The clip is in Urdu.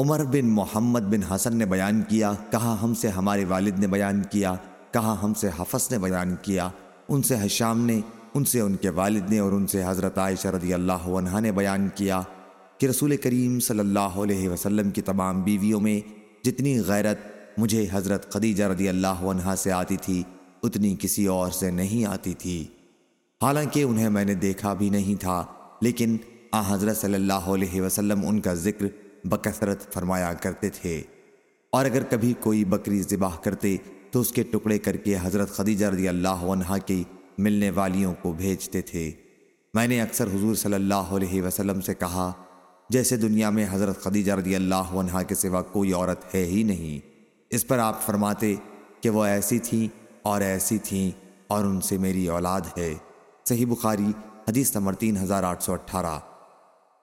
عمر بن محمد بن حسن نے بیان کیا، کہا ہم سے ہمارے والد نے بیان کیا، کہا ہم سے حفظ نے بیان کیا، ان سے حشام نے، ان سے ان کے والد نے اور ان سے حضرت عائشہ رضی اللہ عنہ نے بیان کیا کہ رسول کریم صلی اللہ علیہ وسلم کی تمام بیویوں میں جتنی غیرت مجھے حضرت خدیجہ رضی اللہ عنہ سے آتی تھی، اتنی کسی اور سے نہیں آتی تھی۔ حالانکہ انہیں میں نے دیکھا بھی نہیں تھا، لیکن آ حضرت صلی اللہ علیہ وسلم ان کا ذکر بکثرت فرمایا کرتے تھے۔ اور اگر کبھی کوئی بکری ذبح کرتے، تو اس کے ٹکڑے کر کے حضرت خدیجہ رضی اللہ عنہ کی ملنے والیوں کو بھیجتے تھے۔ میں نے اکثر حضور صلی اللہ علیہ وسلم سے کہا، جیسے دنیا میں حضرت خدیجہ رضی اللہ عنہ کے سوا کوئی عورت ہے ہی نہیں۔ اس پر آپ فرماتے کہ وہ ایسی تھیں اور ایسی تھیں اور ان سے میری اولاد ہے۔ صحیح بخاری، حدیث نمبر تین ہزار آٹھ سو اٹھارہ۔